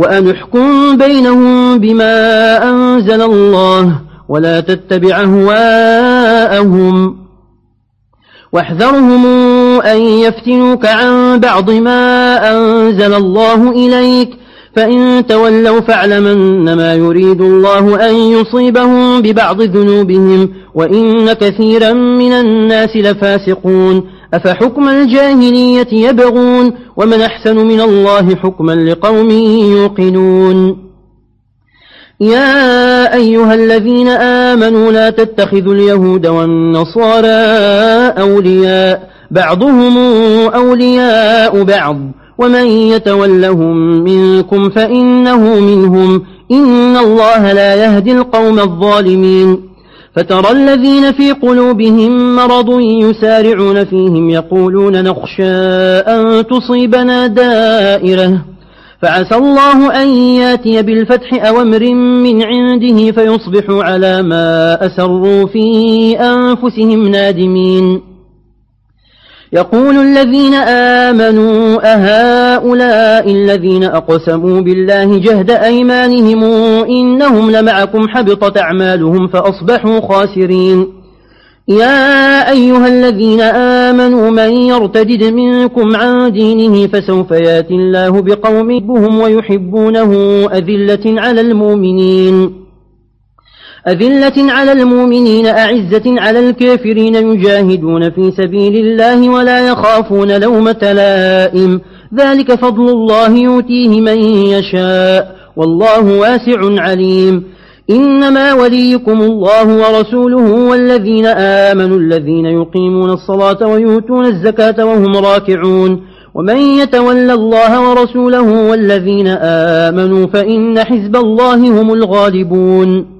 وأن احكم بينهم بما أنزل الله ولا تتبع هواءهم واحذرهم أن يفتنوك عن بعض ما أنزل الله إليك. فإن تولوا فاعلمن ما يريد الله أن يصيبهم ببعض ذنوبهم وإن كثيرا من الناس لفاسقون. أفحكم الجاهلية يبغون ومن أحسن من الله حكما لقوم يوقنون. يا أيها الذين آمنوا لا تتخذوا اليهود والنصارى أولياء بعضهم أولياء بعض ومن يتولهم منكم فإنه منهم. إن الله لا يهدي القوم الظالمين. فترى الذين في قلوبهم مرض يسارعون فيهم يقولون نخشى أن تصيبنا دائرة. فعسى الله أن ياتي بالفتح أو أمر من عنده فيصبحوا على ما أسروا في أنفسهم نادمين. يقول الذين آمنوا أهؤلاء الذين أقسموا بالله جهد أيمانهم إنهم لمعكم حبطت أعمالهم فأصبحوا خاسرين. يا أيها الذين آمنوا من يرتدد منكم عن دينه فسوف ياتي الله بقوم بهم ويحبونه أذلة على المؤمنين. أذلة على المؤمنين أعزة على الكافرين يجاهدون في سبيل الله ولا يخافون لومة لائم ذلك فضل الله يؤتيه من يشاء. والله واسع عليم. إنما وليكم الله ورسوله والذين آمنوا الذين يقيمون الصلاة ويؤتون الزكاة وهم راكعون. ومن يتولى الله ورسوله والذين آمنوا فإن حزب الله هم الغالبون.